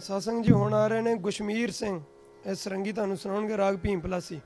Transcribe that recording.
ਸਾਸੰਗ ਜੀ, ਹੁਣ ਆ ਰਹੇ ਨੇ ਗੁਸ਼ਮੀਰ ਸਿੰਘ। ਇਸ ਸਰੰਗੀ ਤੁਹਾਨੂੰ ਸੁਣਾਉਣਗੇ, ਰਾਗ ਭੀਮ ਪਲਾਸੀ।